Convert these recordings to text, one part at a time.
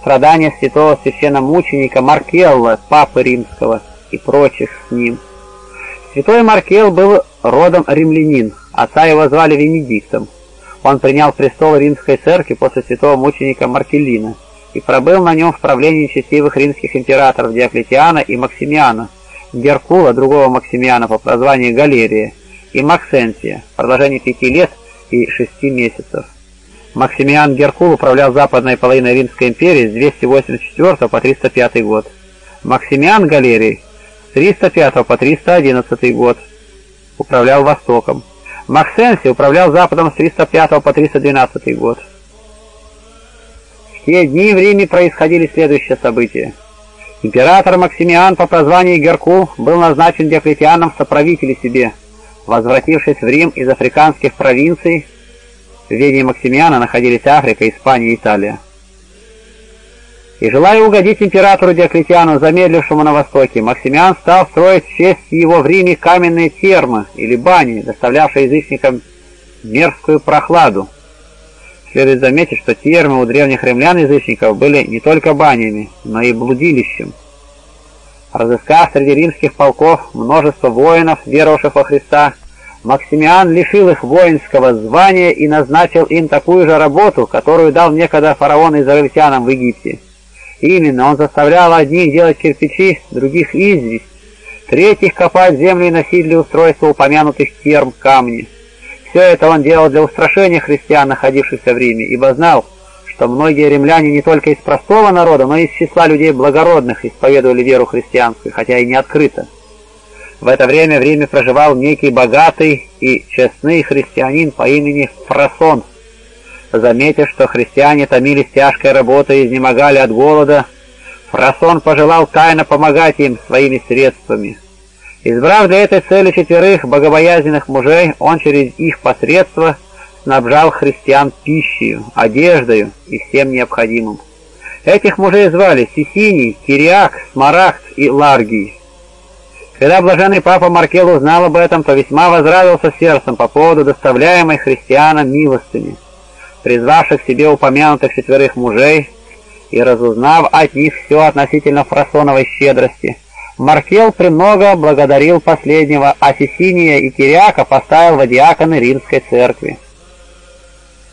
страдания святого священномученика Маркелла, папы римского и прочих с ним. Святой Маркел был родом римлянин, отца его звали Венедиктом. Он принял престол римской церкви после святого мученика Маркелина и пробыл на нем в правлении счастливых римских императоров Диоклетиана и Максимиана, Геркула, другого Максимиана по прозванию Галерия, и Максенсия в пяти лет и шести месяцев. Максимиан Геркул управлял западной половиной Римской империи с 284 по 305 год. Максимиан Галерий с 305 по 311 год управлял Востоком. Максенси управлял Западом с 305 по 312 год. В те дни в Риме происходили следующие события. Император Максимиан по прозванию Геркул был назначен Диоклетианом соправителем себе. Возвратившись в Рим из африканских провинций, в ведении Максимиана находились Африка, Испания и Италия. И желая угодить императору Диоклетиану, замедлившему на востоке, Максимиан стал строить в честь его в Риме каменные термы или бани, доставлявшие язычникам мерзкую прохладу. Следует заметить, что термы у древних римлян-язычников были не только банями, но и блудилищем. Разыскав среди римских полков множество воинов, веровавших во Христа, Максимиан лишил их воинского звания и назначил им такую же работу, которую дал некогда фараон израильтянам в Египте. Именно он заставлял одних делать кирпичи, других известь, третьих копать землю и носить для устройства упомянутых терм камни. Все это он делал для устрашения христиан, находившихся в Риме, ибо знал, что многие римляне не только из простого народа, но и из числа людей благородных исповедовали веру христианскую, хотя и не открыто. В это время в Риме проживал некий богатый и честный христианин по имени Фрасон – Заметив, что христиане томились тяжкой работой и изнемогали от голода, Фрасон пожелал тайно помогать им своими средствами. Избрав для этой цели четверых богобоязненных мужей, он через их посредство снабжал христиан пищей, одеждой и всем необходимым. Этих мужей звали Сисиний, Кириак, Смарагд и Ларгий. Когда блаженный папа Маркел узнал об этом, то весьма возрадовался сердцем по поводу доставляемой христианам милостыни призвавших себе упомянутых четверых мужей и разузнав от них все относительно фрасоновой щедрости, Маркел премного благодарил последнего, а Сесиния и Кириака поставил во диаконы римской церкви.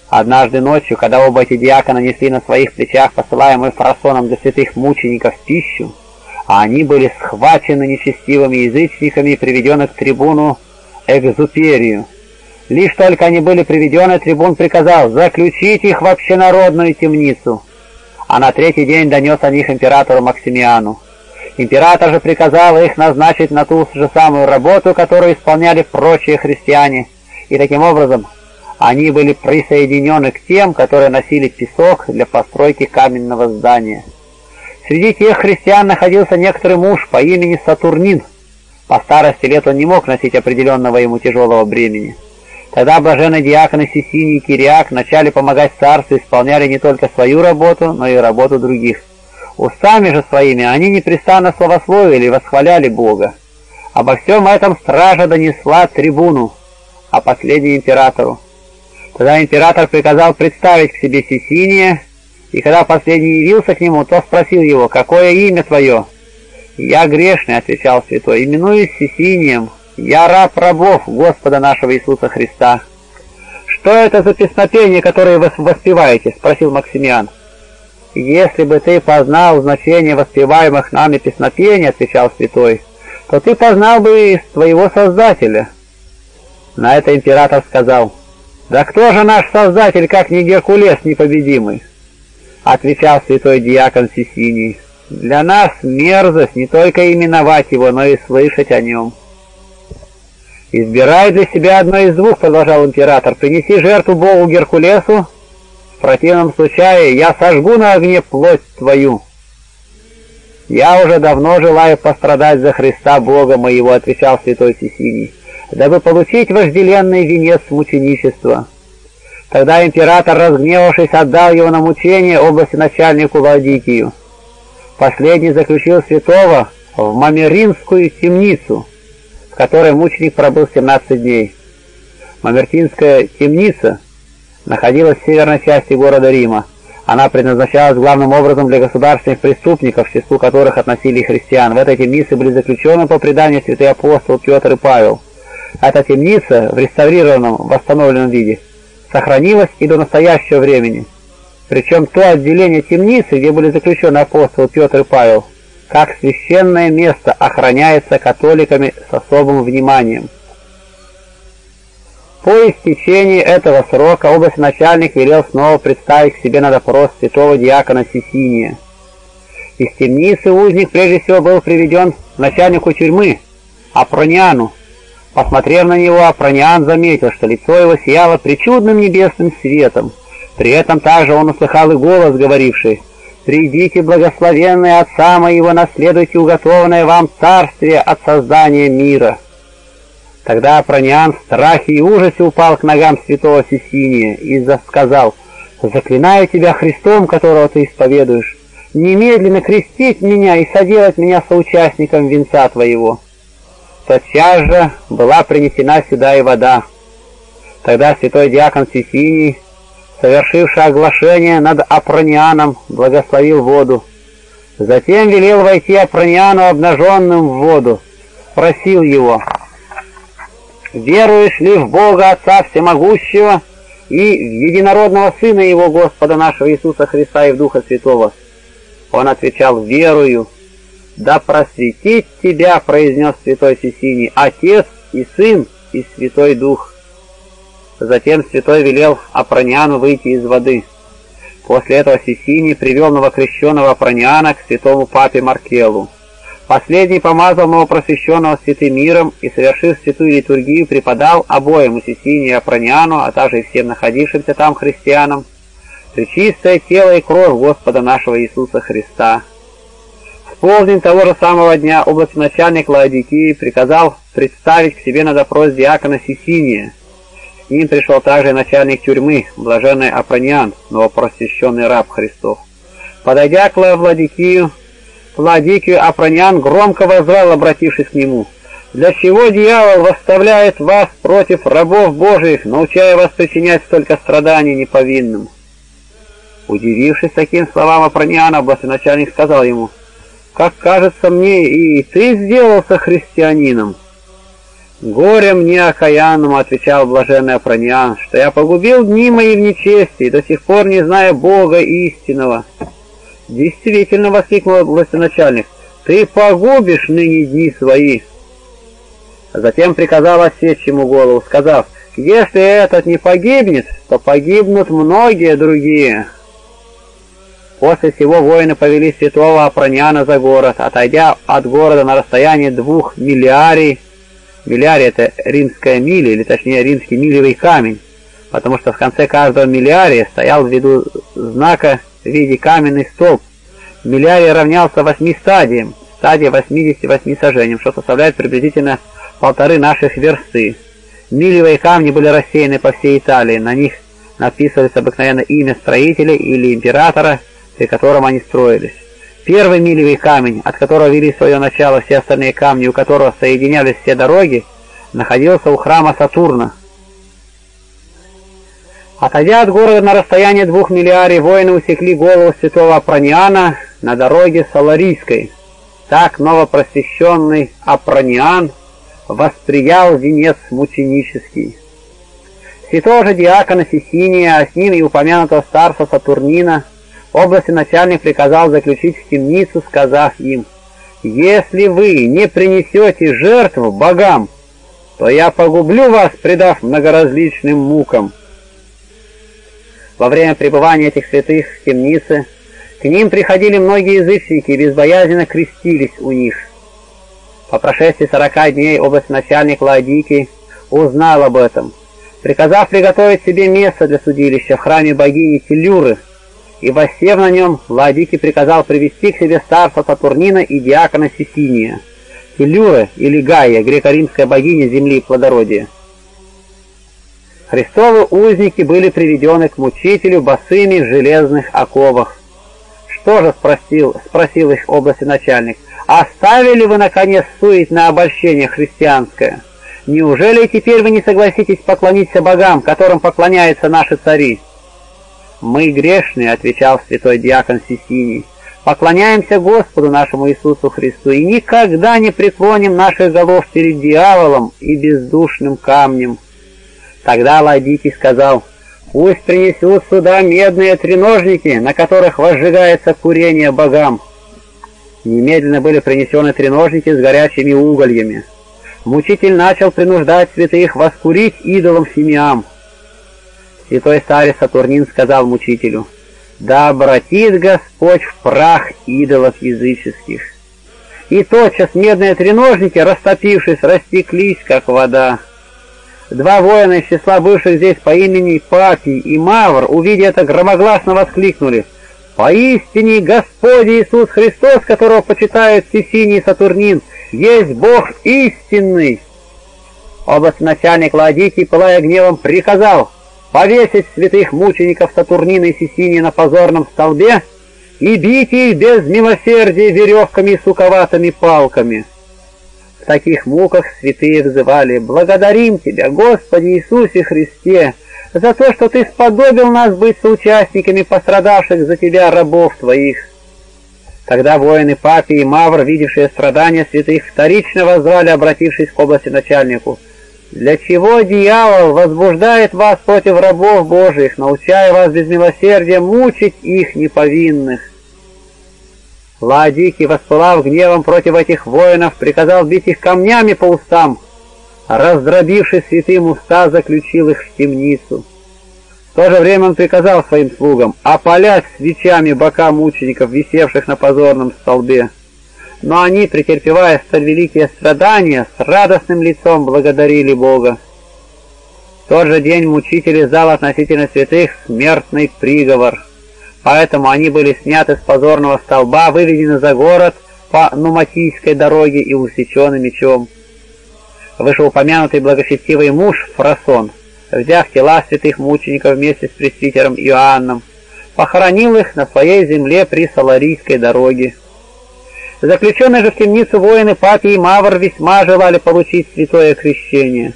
Однажды ночью, когда оба эти диакона несли на своих плечах посылаемую фрасоном для святых мучеников пищу, а они были схвачены нечестивыми язычниками и приведены к трибуну Экзуперию, Лишь только они были приведены, трибун приказал заключить их в общенародную темницу, а на третий день донес о них императору Максимиану. Император же приказал их назначить на ту же самую работу, которую исполняли прочие христиане, и таким образом они были присоединены к тем, которые носили песок для постройки каменного здания. Среди тех христиан находился некоторый муж по имени Сатурнин. По старости лет он не мог носить определенного ему тяжелого бремени. Тогда блаженные диаконы Сесиний и Кириак начали помогать царству, исполняли не только свою работу, но и работу других. Устами же своими они непрестанно славословили и восхваляли Бога. Обо всем этом стража донесла трибуну, а последний императору. Тогда император приказал представить к себе Сесиния, и когда последний явился к нему, то спросил его, «Какое имя твое?» «Я грешный», — отвечал святой, — «именуюсь Сесинием, «Я раб рабов Господа нашего Иисуса Христа». «Что это за песнопение, которое вы воспеваете?» — спросил Максимиан. «Если бы ты познал значение воспеваемых нами песнопений, — отвечал святой, — то ты познал бы своего Создателя». На это император сказал, «Да кто же наш Создатель, как не Геркулес непобедимый?» Отвечал святой диакон Сисиний, «Для нас мерзость не только именовать его, но и слышать о нем». «Избирай для себя одно из двух», — продолжал император. «Принеси жертву Богу Геркулесу. В противном случае я сожгу на огне плоть твою». «Я уже давно желаю пострадать за Христа Бога моего», — отвечал святой Сесиний, «дабы получить вожделенный венец мученичества». Тогда император, разгневавшись, отдал его на мучение области начальнику Владикию. Последний заключил святого в Мамеринскую темницу, в которой мученик пробыл 17 дней. Мамертинская темница находилась в северной части города Рима. Она предназначалась главным образом для государственных преступников, к числу которых относили христиан. В этой темнице были заключены по преданию святые апостол Петр и Павел. Эта темница в реставрированном, восстановленном виде сохранилась и до настоящего времени. Причем то отделение темницы, где были заключены апостол Петр и Павел, как священное место охраняется католиками с особым вниманием. По истечении этого срока начальник велел снова представить к себе на допрос святого диакона Сисиния. Из темницы узник прежде всего был приведен начальнику тюрьмы, Апрониану. Посмотрев на него, Апрониан заметил, что лицо его сияло причудным небесным светом. При этом также он услыхал и голос, говоривший «Придите, благословенные Отца моего, наследуйте уготованное вам царствие от создания мира». Тогда Прониан в страхе и ужасе упал к ногам святого Сесиния и сказал, «Заклинаю тебя Христом, которого ты исповедуешь, немедленно крестить меня и соделать меня соучастником венца твоего». Тотчас же была принесена сюда и вода. Тогда святой диакон Сесиний, совершивший оглашение над Апронианом, благословил воду. Затем велел войти Апрониану обнаженным в воду, спросил его — веруешь ли в Бога Отца Всемогущего и в единородного Сына Его Господа нашего Иисуса Христа и в Духа Святого? Он отвечал, верую. Да просветит тебя, произнес святой Сесиний, Отец и Сын и Святой Дух. Затем святой велел Апрониану выйти из воды. После этого Сесиний привел новокрещенного Апрониана к святому папе Маркелу. Последний помазал новопросвященного святым миром и, совершив святую литургию, преподал обоим Усисине и Апрониану, а также и всем находившимся там христианам, причистое тело и кровь Господа нашего Иисуса Христа. В полдень того же самого дня областначальник Лаодикии приказал представить к себе на допрос диакона Сисиния. С ним пришел также начальник тюрьмы, блаженный Апрониан, новопросвященный раб Христов. Подойдя к Лаодикию, Владикию Апронян громко возвал, обратившись к нему. «Для чего дьявол восставляет вас против рабов Божиих, научая вас причинять столько страданий неповинным?» Удивившись таким словам Апрониана, властеначальник сказал ему, «Как кажется мне, и ты сделался христианином». «Горе мне окаянному», — отвечал блаженный Апрониан, «что я погубил дни мои в нечестии, до сих пор не зная Бога истинного». «Действительно!» — воскликнул властеначальник. «Ты погубишь ныне дни свои!» Затем приказал осечь ему голову, сказав, «Если этот не погибнет, то погибнут многие другие». После всего воины повели святого Апрониана за город, отойдя от города на расстояние двух миллиарий. Миллиарий — это римская миля, или точнее римский милевый камень, потому что в конце каждого миллиария стоял в виду знака в виде каменный столб. Миллиарий равнялся восьми стадиям, стадия 88 сажениям, что составляет приблизительно полторы наших версты. Милевые камни были рассеяны по всей Италии, на них написывались обыкновенно имя строителя или императора, при котором они строились. Первый милевый камень, от которого вели свое начало все остальные камни, у которого соединялись все дороги, находился у храма Сатурна, Отойдя от города на расстояние двух миллиарий, воины усекли голову святого Апрониана на дороге Саларийской. Так новопросвященный Апрониан восприял венец мученический. Святого же диакона Сисиния, а с ним и упомянутого старца Сатурнина, области начальник приказал заключить в темницу, сказав им, «Если вы не принесете жертву богам, то я погублю вас, предав многоразличным мукам». Во время пребывания этих святых в темнице к ним приходили многие язычники и безбоязненно крестились у них. По прошествии сорока дней начальник Ладики узнал об этом, приказав приготовить себе место для судилища в храме богини Телюры, и, воссев на нем, Ладики приказал привести к себе старца Сатурнина и диакона Сисиния, Телюра или Гая, греко-римская богиня земли и плодородия. Христовы узники были приведены к мучителю босыми в железных оковах. «Что же?» — спросил, спросил их области начальник. «Оставили вы, наконец, суетное обольщение христианское? Неужели теперь вы не согласитесь поклониться богам, которым поклоняются наши цари?» «Мы грешные», — отвечал святой диакон Сисиний, — «поклоняемся Господу нашему Иисусу Христу и никогда не преклоним наших голов перед дьяволом и бездушным камнем». Тогда Ладикий сказал, «Пусть принесут сюда медные треножники, на которых возжигается курение богам». Немедленно были принесены треножники с горячими угольями. Мучитель начал принуждать святых воскурить идолам Симеам. Святой старец Сатурнин сказал мучителю, «Да обратит Господь в прах идолов языческих». И тотчас медные треножники, растопившись, растеклись, как вода. Два воина из числа бывших здесь по имени Папий и Мавр, увидя это, громогласно воскликнули, «Поистине Господь Иисус Христос, которого почитают Сесиний и Сатурнин, есть Бог истинный!» Областный начальник Ладикий, пылая гневом, приказал повесить святых мучеников Сатурнина и Сесини на позорном столбе и бить их без милосердия веревками и суковатыми палками. В таких муках святые взывали «Благодарим Тебя, Господи Иисусе Христе, за то, что Ты сподобил нас быть соучастниками пострадавших за Тебя рабов Твоих». Тогда воины Папи и Мавр, видевшие страдания святых, вторично возвали, обратившись к области начальнику – для чего дьявол возбуждает вас против рабов Божьих, научая вас без милосердия мучить их неповинных? Ладикий, воспылав гневом против этих воинов, приказал бить их камнями по устам. Раздробивший святым уста, заключил их в темницу. В то же время он приказал своим слугам опалять свечами бока мучеников, висевших на позорном столбе но они, претерпевая столь великие страдания, с радостным лицом благодарили Бога. В тот же день мучители зал относительно святых смертный приговор, поэтому они были сняты с позорного столба, выведены за город по Нуматийской дороге и усечены мечом. Вышеупомянутый благочестивый муж Фрасон, взяв тела святых мучеников вместе с пресвитером Иоанном, похоронил их на своей земле при Саларийской дороге. Заключенные же в темницу воины Папи и Мавр весьма желали получить святое крещение.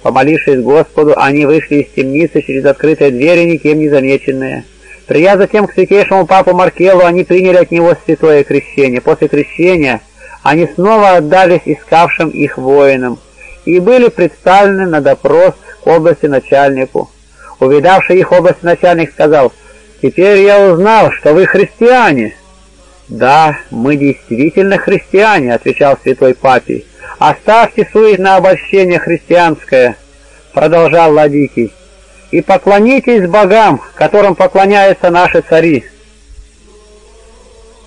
Помолившись Господу, они вышли из темницы через открытые двери, никем не замеченные. Придя затем к святейшему папу Маркелу, они приняли от него святое крещение. После крещения они снова отдались искавшим их воинам и были представлены на допрос к области начальнику. Увидавший их область начальник сказал, «Теперь я узнал, что вы христиане». «Да, мы действительно христиане», — отвечал святой папий. «Оставьте суетное обольщение христианское», — продолжал Ладикий, «и поклонитесь богам, которым поклоняются наши цари.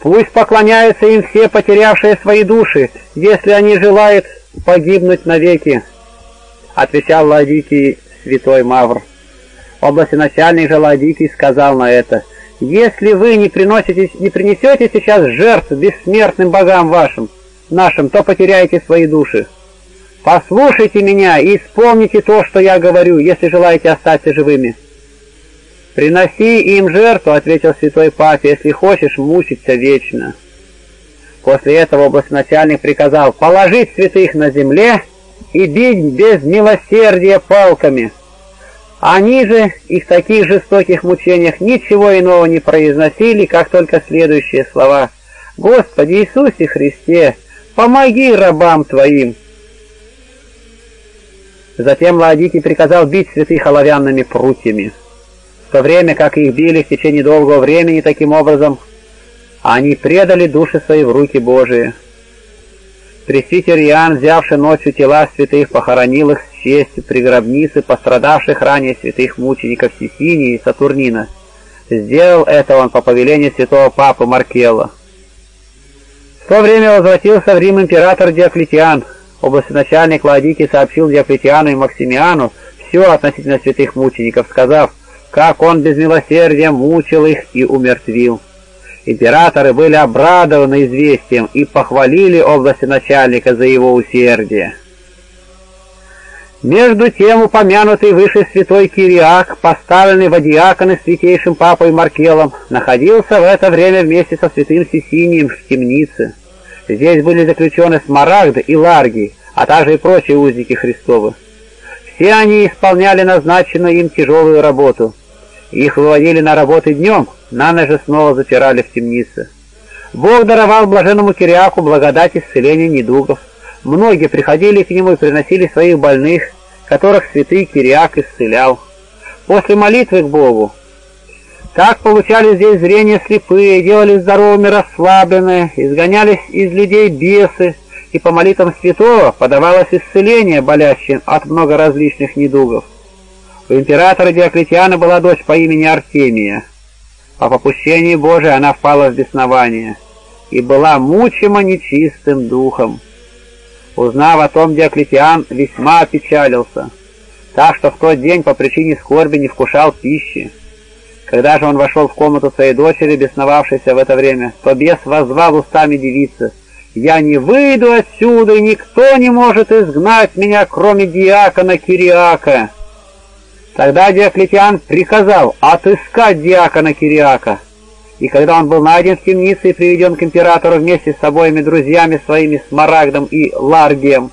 Пусть поклоняются им все потерявшие свои души, если они желают погибнуть навеки», — отвечал Ладикий святой Мавр. Областеначальник же Ладикий сказал на это — если вы не, приносите, не принесете сейчас жертв бессмертным богам вашим, нашим, то потеряете свои души. Послушайте меня и исполните то, что я говорю, если желаете остаться живыми. «Приноси им жертву», — ответил святой папе, — «если хочешь мучиться вечно». После этого областначальник приказал положить святых на земле и бить без милосердия палками. Они же и в таких жестоких мучениях ничего иного не произносили, как только следующие слова «Господи Иисусе Христе, помоги рабам Твоим!» Затем Ладикий приказал бить святых оловянными прутьями. В то время, как их били в течение долгого времени таким образом, они предали души свои в руки Божии. Пресвитер Иоанн, взявший ночью тела святых, похоронил их с честью при гробнице пострадавших ранее святых мучеников Сисинии и Сатурнина. Сделал это он по повелению святого папы Маркелла. В то время возвратился в Рим император Диоклетиан. Областеначальник Ладики сообщил Диоклетиану и Максимиану все относительно святых мучеников, сказав, как он без милосердия мучил их и умертвил. Императоры были обрадованы известием и похвалили области начальника за его усердие. Между тем упомянутый выше святой Кириак, поставленный в диаконы святейшим папой Маркелом, находился в это время вместе со святым Сесинием в темнице. Здесь были заключены Смарагд и Ларгий, а также и прочие узники Христовы. Все они исполняли назначенную им тяжелую работу. Их выводили на работы днем, на ночь же снова запирали в темнице. Бог даровал блаженному Кириаку благодать исцеления недугов. Многие приходили к нему и приносили своих больных, которых святый Кириак исцелял. После молитвы к Богу так получали здесь зрение слепые, делались здоровыми расслабленные, изгонялись из людей бесы, и по молитвам святого подавалось исцеление болящим от много различных недугов. У императора Диоклетиана была дочь по имени Артемия. По попущении Божия она впала в беснование и была мучима нечистым духом. Узнав о том, Диоклетиан весьма опечалился, так что в тот день по причине скорби не вкушал пищи. Когда же он вошел в комнату своей дочери, бесновавшейся в это время, то бес воззвал устами девицы. «Я не выйду отсюда, никто не может изгнать меня, кроме диакона Кириака». Тогда Диоклетиан приказал отыскать диакона Кириака. И когда он был найден в темнице и приведен к императору вместе с обоими друзьями своими Смарагдом и Ларгием,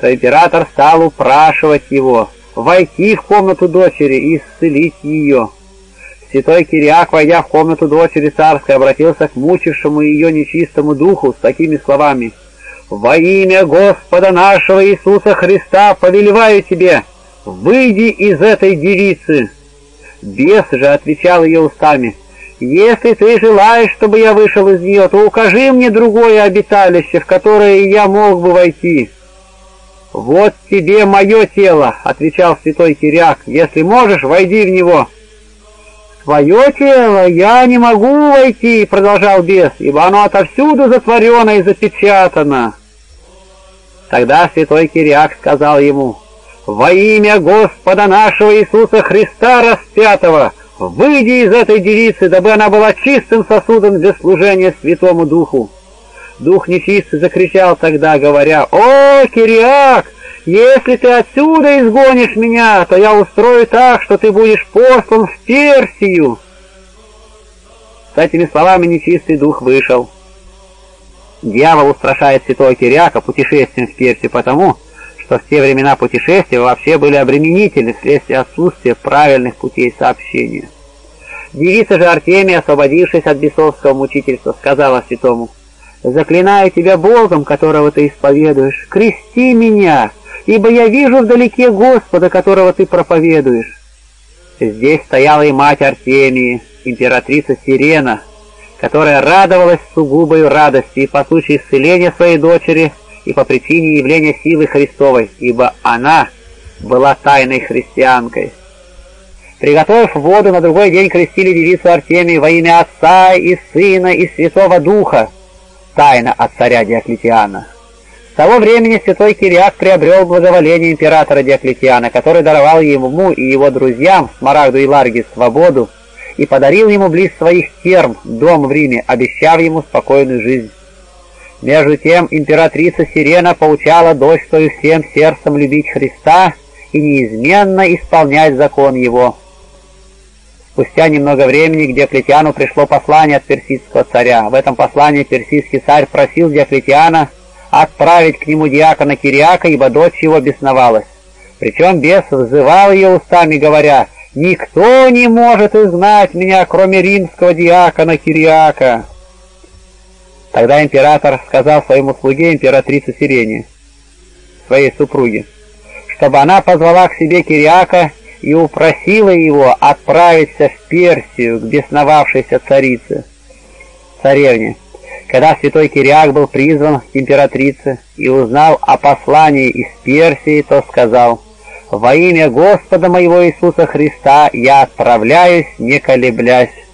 то император стал упрашивать его войти в комнату дочери и исцелить ее. Святой Кириак, войдя в комнату дочери царской, обратился к мучившему ее нечистому духу с такими словами «Во имя Господа нашего Иисуса Христа повелеваю тебе, выйди из этой девицы!» Бес же отвечал ее устами «Если ты желаешь, чтобы я вышел из нее, то укажи мне другое обиталище, в которое я мог бы войти». «Вот тебе мое тело», — отвечал святой Кириак, — «если можешь, войди в него» свое тело я не могу войти, — продолжал бес, — ибо оно отовсюду затворено и запечатано. Тогда святой Кириак сказал ему, «Во имя Господа нашего Иисуса Христа распятого, выйди из этой девицы, дабы она была чистым сосудом для служения Святому Духу». Дух нечистый закричал тогда, говоря, «О, Кириак, если ты отсюда изгонишь меня, то я устрою так, что ты будешь послан в Персию. С этими словами нечистый дух вышел. Дьявол устрашает святого Кириака путешествием в Персию потому, что в те времена путешествия вообще были обременительны вследствие отсутствия правильных путей сообщения. Девица же Артемия, освободившись от бесовского мучительства, сказала святому, «Заклинаю тебя Богом, которого ты исповедуешь, крести меня, ибо я вижу вдалеке Господа, которого ты проповедуешь». Здесь стояла и мать Артемии, императрица Сирена, которая радовалась сугубой радости и по случаю исцеления своей дочери, и по причине явления силы Христовой, ибо она была тайной христианкой. Приготовив воду, на другой день крестили девицу Артемию во имя Отца и Сына и Святого Духа, тайна от царя Диоклетиана того времени святой Кириак приобрел благоволение императора Диоклетиана, который даровал ему и его друзьям, Смарагду и Ларги, свободу и подарил ему близ своих терм дом в Риме, обещав ему спокойную жизнь. Между тем императрица Сирена поучала дочь свою всем сердцем любить Христа и неизменно исполнять закон его. Спустя немного времени к Диоклетиану пришло послание от персидского царя. В этом послании персидский царь просил Диоклетиана отправить к нему диакона Кириака, ибо дочь его бесновалась. Причем бес взывал ее устами, говоря, «Никто не может изгнать меня, кроме римского диакона Кириака». Тогда император сказал своему слуге императрице Сирене, своей супруге, чтобы она позвала к себе Кириака и упросила его отправиться в Персию к бесновавшейся царице, царевне. Когда святой Кириак был призван к императрице и узнал о послании из Персии, то сказал, «Во имя Господа моего Иисуса Христа я отправляюсь, не колеблясь».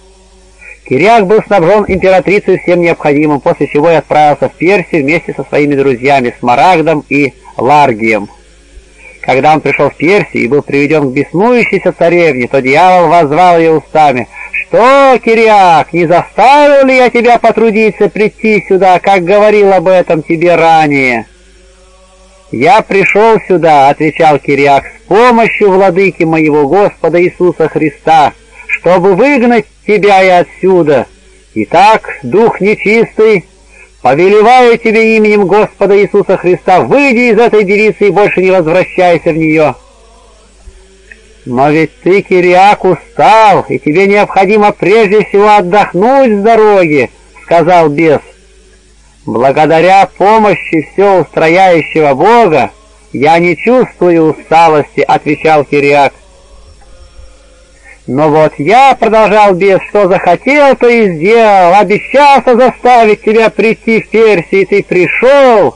Кириак был снабжен императрицей всем необходимым, после чего и отправился в Персию вместе со своими друзьями Смарагдом и Ларгием. Когда он пришел в Персию и был приведен к беснующейся царевне, то дьявол воззвал ее устами — «Что, Кириак, не заставил ли я тебя потрудиться прийти сюда, как говорил об этом тебе ранее?» «Я пришел сюда», — отвечал Кириак, — «с помощью владыки моего Господа Иисуса Христа, чтобы выгнать тебя и отсюда. Итак, дух нечистый, повелеваю тебе именем Господа Иисуса Христа, выйди из этой девицы и больше не возвращайся в нее». Но ведь ты, Кириак, устал, и тебе необходимо прежде всего отдохнуть с дороги, сказал бес. Благодаря помощи все устрояющего Бога я не чувствую усталости, отвечал Кириак. Но вот я, продолжал бес, что захотел, то и сделал, обещался заставить тебя прийти в Персию, и ты пришел.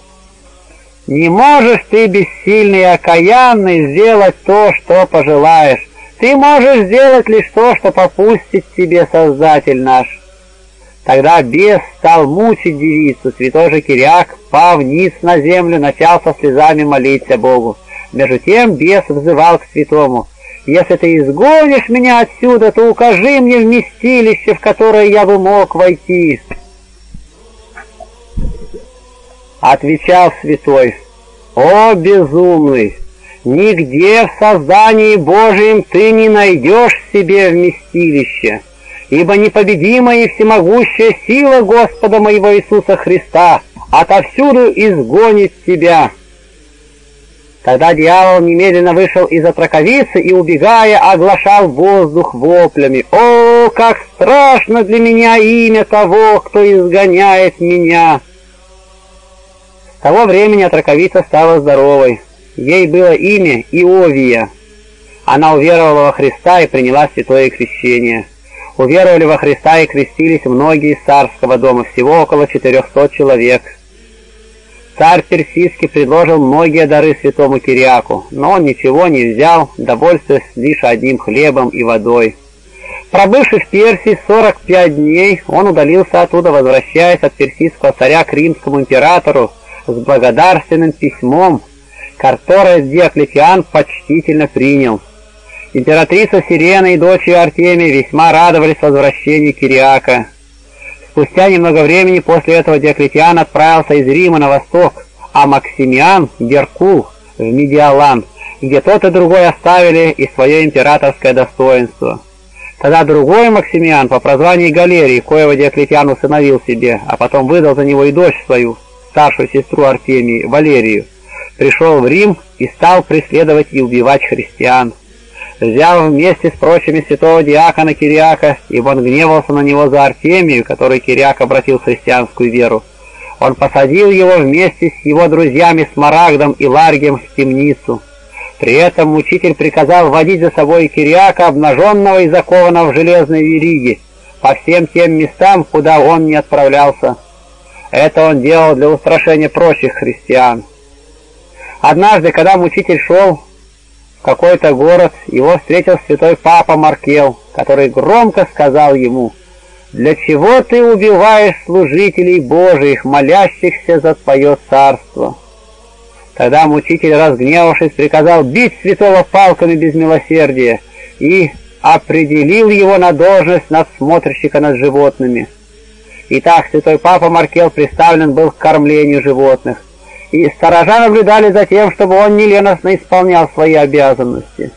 Не можешь ты, бессильный и окаянный, сделать то, что пожелаешь. Ты можешь сделать лишь то, что попустит тебе Создатель наш. Тогда бес стал мучить девицу, святой же Киряк, пав вниз на землю, начал со слезами молиться Богу. Между тем бес взывал к святому, «Если ты изгонишь меня отсюда, то укажи мне вместилище, в которое я бы мог войти». Отвечал святой, «О, безумный! Нигде в создании Божьем ты не найдешь себе вместилище, ибо непобедимая и всемогущая сила Господа моего Иисуса Христа отовсюду изгонит тебя». Тогда дьявол немедленно вышел из отраковицы и, убегая, оглашал воздух воплями. «О, как страшно для меня имя того, кто изгоняет меня!» С того времени отраковица стала здоровой. Ей было имя Иовия. Она уверовала во Христа и приняла святое крещение. Уверовали во Христа и крестились многие из царского дома, всего около 400 человек. Царь Персидский предложил многие дары святому Кириаку, но он ничего не взял, довольствуясь лишь одним хлебом и водой. Пробывший в Персии 45 дней, он удалился оттуда, возвращаясь от персидского царя к римскому императору, с благодарственным письмом, которое Диоклетиан почтительно принял. Императрица Сирена и дочь Артемия весьма радовались возвращению Кириака. Спустя немного времени после этого Диоклетиан отправился из Рима на восток, а Максимиан — Геркул, в Медиалан, где тот и другой оставили и свое императорское достоинство. Тогда другой Максимиан по прозванию Галерий, коего Диоклетиан усыновил себе, а потом выдал за него и дочь свою, старшую сестру Артемии, Валерию, пришел в Рим и стал преследовать и убивать христиан. Взял вместе с прочими святого диакона Кириака, ибо он гневался на него за Артемию, которой Кириак обратил в христианскую веру. Он посадил его вместе с его друзьями Смарагдом и Ларгием в темницу. При этом учитель приказал водить за собой Кириака, обнаженного и закованного в железной вериги, по всем тем местам, куда он не отправлялся. Это он делал для устрашения прочих христиан. Однажды, когда мучитель шел какой-то город, его встретил святой папа Маркел, который громко сказал ему, «Для чего ты убиваешь служителей Божиих, молящихся за твое царство?» Тогда мучитель, разгневавшись, приказал бить святого палками без милосердия и определил его на должность надсмотрщика над животными. Итак, святой папа Маркел представлен был к кормлению животных, и сторожа наблюдали за тем, чтобы он неленостно исполнял свои обязанности.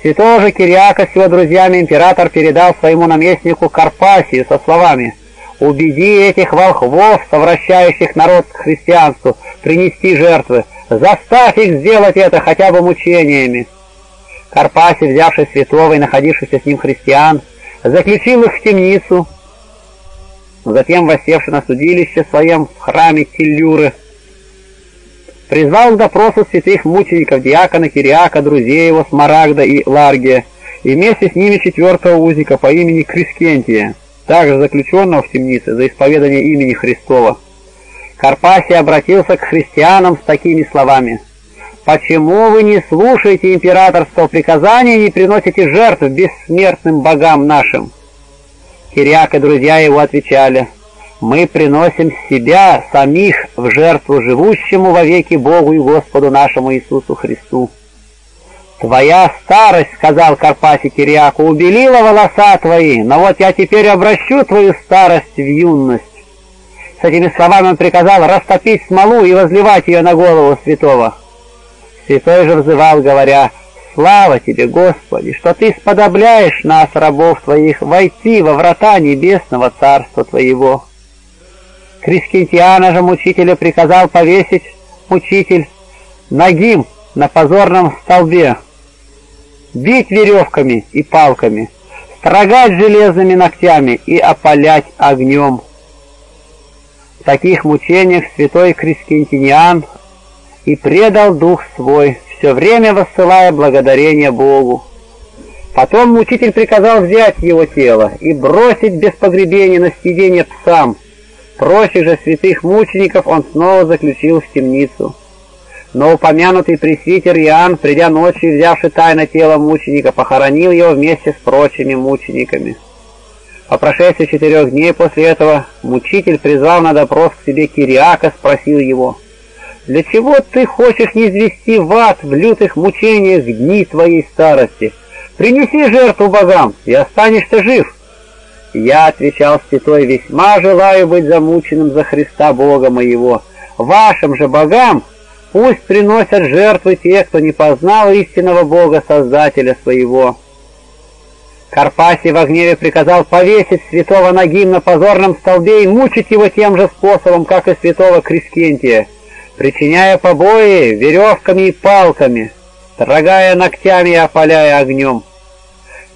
Святого же Кириака с его друзьями император передал своему наместнику Карпасию со словами «Убеди этих волхвов, совращающих народ к христианству, принести жертвы, заставь их сделать это хотя бы мучениями». Карпасий, взявший святого и находившихся с ним христиан, заключил их в темницу, затем, воссевший на судилище своем в храме Тиллюры, призвал к допросу святых мучеников Диакона, Кириака, друзей его Смарагда и Ларгия, и вместе с ними четвертого узника по имени Крискентия, также заключенного в темнице за исповедание имени Христова. Карпасий обратился к христианам с такими словами. «Почему вы не слушаете императорского приказания и не приносите жертв бессмертным богам нашим?» Кириак и друзья его отвечали, «Мы приносим себя самих в жертву живущему вовеки Богу и Господу нашему Иисусу Христу». «Твоя старость, — сказал Карпасий Кириаку, — убелила волоса твои, но вот я теперь обращу твою старость в юность». С этими словами он приказал растопить смолу и возливать ее на голову святого. Святой же взывал, говоря, Слава тебе, Господи, что ты сподобляешь нас, рабов твоих, войти во врата небесного царства твоего. Крискентиана же мучителя приказал повесить мучитель ногим на позорном столбе. бить веревками и палками, строгать железными ногтями и опалять огнем. В таких мучениях святой Крискентиниан и предал дух свой, все время воссылая благодарение Богу. Потом мучитель приказал взять его тело и бросить без погребения на съедение псам. Прочих же святых мучеников он снова заключил в темницу. Но упомянутый пресвитер Иоанн, придя ночью и взявший тайно тело мученика, похоронил его вместе с прочими мучениками. По прошествии четырех дней после этого мучитель призвал на допрос к себе Кириака, спросил его, «Для чего ты хочешь не извести в ад в лютых мучениях дни твоей старости?» Принеси жертву богам, и останешься жив. Я отвечал святой, весьма желаю быть замученным за Христа Бога моего. Вашим же богам пусть приносят жертвы те, кто не познал истинного Бога, Создателя своего. Карпасий в гневе приказал повесить святого Нагим на позорном столбе и мучить его тем же способом, как и святого Крискентия, причиняя побои веревками и палками строгая ногтями и опаляя огнем.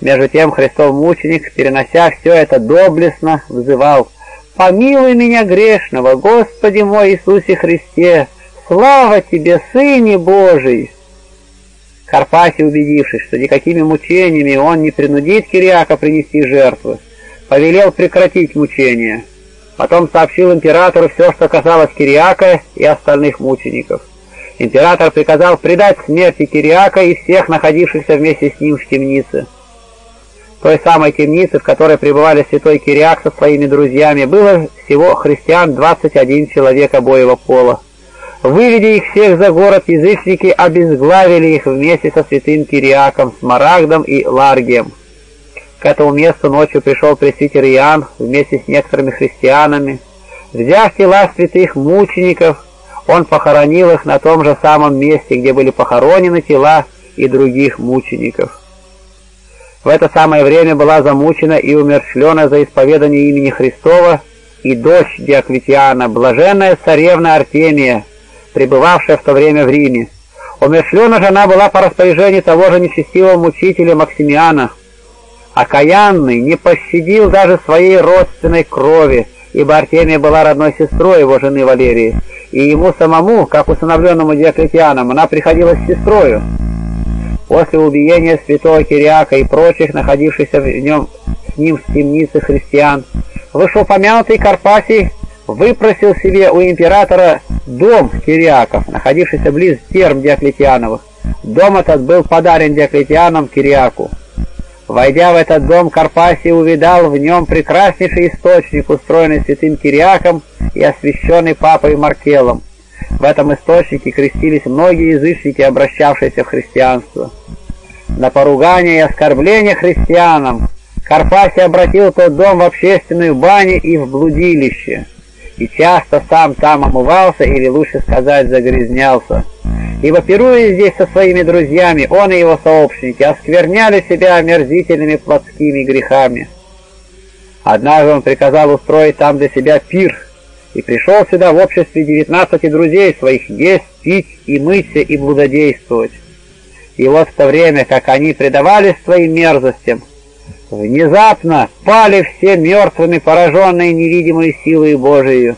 Между тем Христов мученик, перенося все это доблестно, взывал «Помилуй меня грешного, Господи мой Иисусе Христе! Слава Тебе, Сыне Божий!» Карпасий, убедившись, что никакими мучениями он не принудит Кириака принести жертвы, повелел прекратить мучения. Потом сообщил императору все, что касалось Кириака и остальных мучеников. Император приказал предать смерти Кириака и всех находившихся вместе с ним в темнице. Той самой темнице, в которой пребывали святой Кириак со своими друзьями, было всего христиан 21 человек обоего пола. Выведя их всех за город, язычники обезглавили их вместе со святым Кириаком, Смарагдом и Ларгием. К этому месту ночью пришел пресвитер Иоанн вместе с некоторыми христианами. Взяв тела святых мучеников, он похоронил их на том же самом месте, где были похоронены тела и других мучеников. В это самое время была замучена и умершлена за исповедание имени Христова и дочь Диоклетиана, блаженная царевна Артемия, пребывавшая в то время в Риме. Умершлена же она была по распоряжению того же нечестивого мучителя Максимиана. Окаянный не пощадил даже своей родственной крови, ибо Артемия была родной сестрой его жены Валерии, и ему самому, как усыновленному Диоклетианом, она приходилась сестрою. После убиения святого Кириака и прочих, находившихся в нем с ним в темнице христиан, вышеупомянутый Карпасий выпросил себе у императора дом Кириаков, находившийся близ терм Диоклетиановых. Дом этот был подарен Диоклетианом Кириаку. Войдя в этот дом, Карпасий увидал в нем прекраснейший источник, устроенный святым Кириаком и освященный папой Маркелом. В этом источнике крестились многие язычники, обращавшиеся в христианство. На поругание и оскорбление христианам Карпасий обратил тот дом в общественную баню и в блудилище, и часто сам там омывался, или лучше сказать, загрязнялся ибо пируя здесь со своими друзьями, он и его сообщники оскверняли себя омерзительными плотскими грехами. Однажды он приказал устроить там для себя пир, и пришел сюда в обществе девятнадцати друзей своих есть, пить и мыться и блудодействовать. И вот в то время, как они предавались своим мерзостям, внезапно пали все мертвыми, пораженные невидимой силой Божией.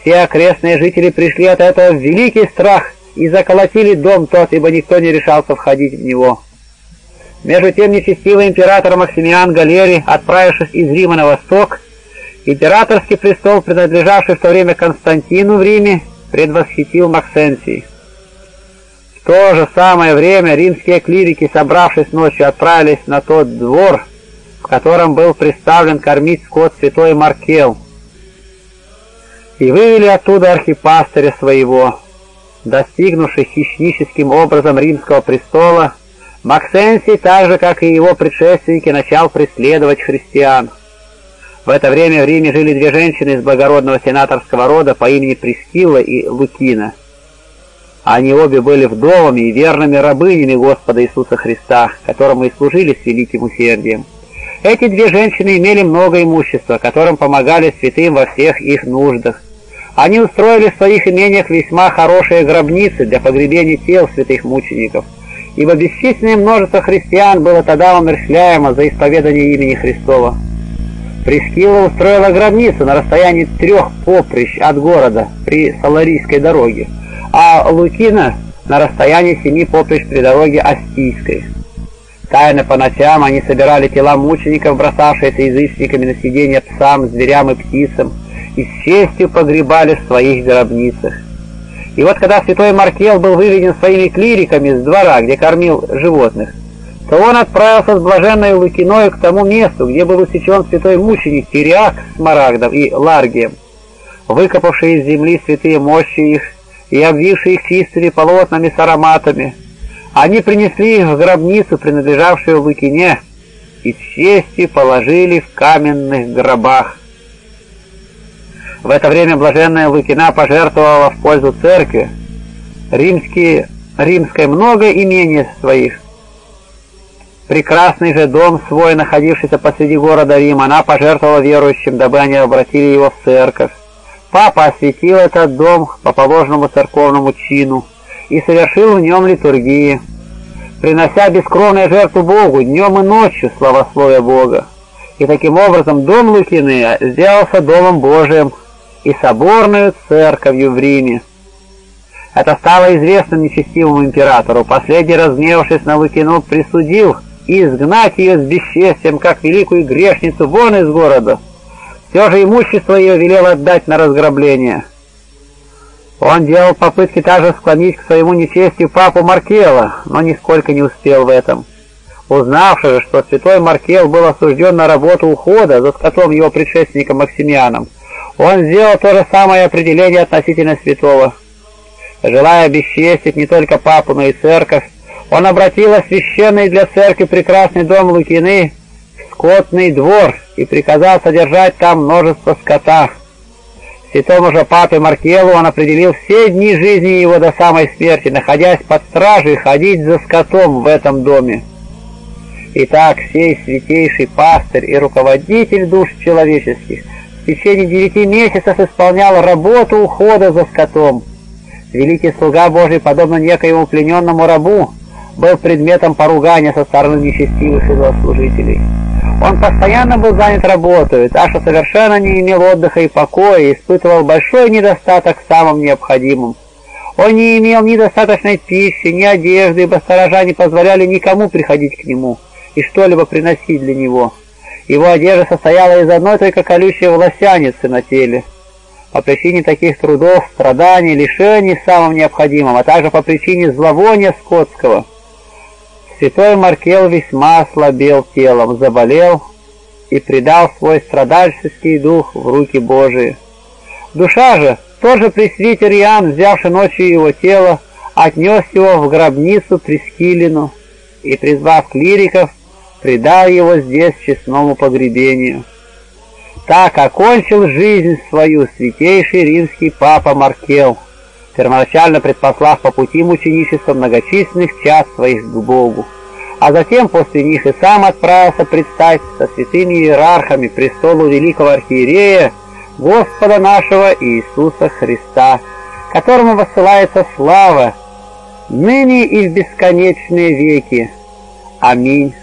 Все окрестные жители пришли от этого в великий страх и заколотили дом тот, ибо никто не решался входить в него. Между тем нечестивый император Максимиан Галерий, отправившись из Рима на восток, императорский престол, принадлежавший в то время Константину в Риме, предвосхитил Максенций. В то же самое время римские клирики, собравшись ночью, отправились на тот двор, в котором был представлен кормить скот святой Маркел, и вывели оттуда архипастыря своего, достигнувший хищническим образом римского престола, Максенсий, так же как и его предшественники, начал преследовать христиан. В это время в Риме жили две женщины из благородного сенаторского рода по имени Прескилла и Лукина. Они обе были вдовами и верными рабынями Господа Иисуса Христа, которому и служили с великим усердием. Эти две женщины имели много имущества, которым помогали святым во всех их нуждах, они устроили в своих имениях весьма хорошие гробницы для погребения тел святых мучеников ибо бесчисленное множество христиан было тогда умерщвляемо за исповедание имени Христова. Прескила устроила гробницу на расстоянии трех поприщ от города при Саларийской дороге, а Лукина на расстоянии семи поприщ при дороге Астийской. Тайно по ночам они собирали тела мучеников, бросавшиеся язычниками на сиденье псам, зверям и птицам, и с честью погребали в своих гробницах. И вот когда святой Маркел был выведен своими клириками с двора, где кормил животных, то он отправился с блаженной Лукиной к тому месту, где был усечен святой мученик Кириак с Марагдом и Ларгием, выкопавшие из земли святые мощи их и обвившие их чистыми полотнами с ароматами. Они принесли их в гробницу, принадлежавшую Лукине, и с честью положили в каменных гробах. В это время блаженная Лукина пожертвовала в пользу церкви римские, римской много имений своих, Прекрасный же дом свой, находившийся посреди города Рима, она пожертвовала верующим, дабы они обратили его в церковь. Папа осветил этот дом по положенному церковному чину и совершил в нем литургии, принося бескровную жертву Богу днем и ночью славословия Бога. И таким образом дом Лукины сделался домом Божиим и соборную церковью в Риме. Это стало известным нечестивому императору. Последний, разгневавшись на Лукину, присудил и изгнать ее с бесчестием, как великую грешницу, вон из города. Все же имущество ее велел отдать на разграбление. Он делал попытки также склонить к своему нечестию папу Маркела, но нисколько не успел в этом. Узнавши же, что святой Маркел был осужден на работу ухода за скотом его предшественником Максимианом, он сделал то же самое определение относительно святого. Желая обесчестить не только папу, но и церковь, он обратил священный для церкви прекрасный дом Лукины в скотный двор и приказал содержать там множество скота. Святому же папе Маркелу он определил все дни жизни его до самой смерти, находясь под стражей, ходить за скотом в этом доме. Итак, сей святейший пастырь и руководитель душ человеческих в течение девяти месяцев исполнял работу ухода за скотом. Великий слуга Божий, подобно некоему плененному рабу, был предметом поругания со стороны нечестивых его служителей. Он постоянно был занят работой, так что совершенно не имел отдыха и покоя и испытывал большой недостаток в самом необходимом. Он не имел ни достаточной пищи, ни одежды, ибо сторожа не позволяли никому приходить к нему и что-либо приносить для него. Его одежда состояла из одной только колючей волосяницы на теле. По причине таких трудов, страданий, лишений в самом необходимом, а также по причине зловония скотского – Святой Маркел весьма ослабел телом, заболел и предал свой страдальческий дух в руки Божии. Душа же, тоже пресвитер Иоанн, взявший ночью его тело, отнес его в гробницу Прескилину и, призвав клириков, предал его здесь честному погребению. Так окончил жизнь свою святейший римский папа Маркел – первоначально предпослав по пути мученичества многочисленных час своих к Богу, а затем после них и сам отправился предстать со святыми иерархами престолу великого архиерея Господа нашего Иисуса Христа, которому высылается слава ныне и в бесконечные веки. Аминь.